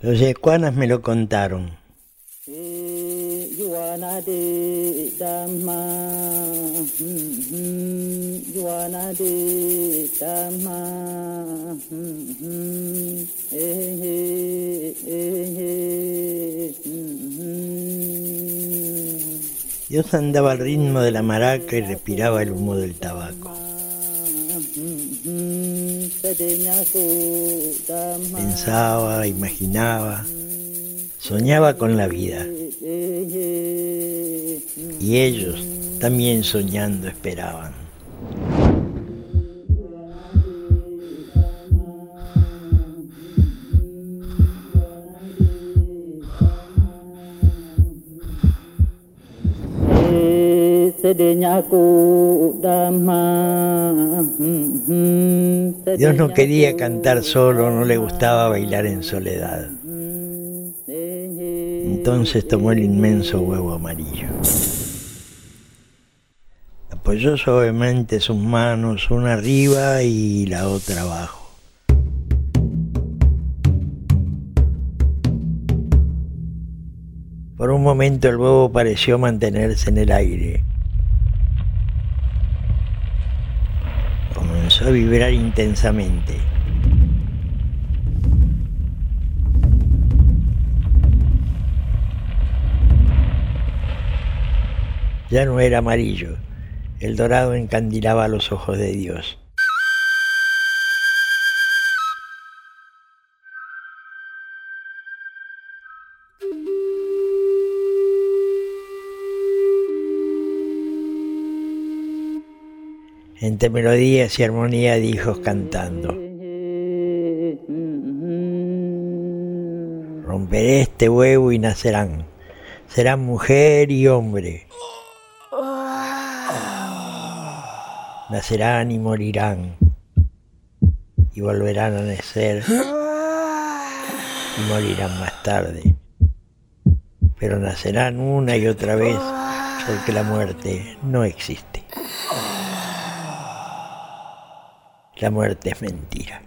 Los yecuanas me lo contaron. Dios andaba al ritmo de la maraca y respiraba el humo del tabaco. Pensaba, imaginaba, soñaba con la vida. Y ellos también soñando esperaban. Dios no quería cantar solo, no le gustaba bailar en soledad. Entonces tomó el inmenso huevo amarillo. Apoyó suavemente sus manos, una arriba y la otra abajo. Por un momento el huevo pareció mantenerse en el aire. A vibrar intensamente. Ya no era amarillo, el dorado encandilaba los ojos de Dios. Entre melodías y armonía de hijos cantando. Romperé este huevo y nacerán. Serán mujer y hombre. Nacerán y morirán. Y volverán a nacer. Y morirán más tarde. Pero nacerán una y otra vez porque la muerte no existe. La muerte es mentira.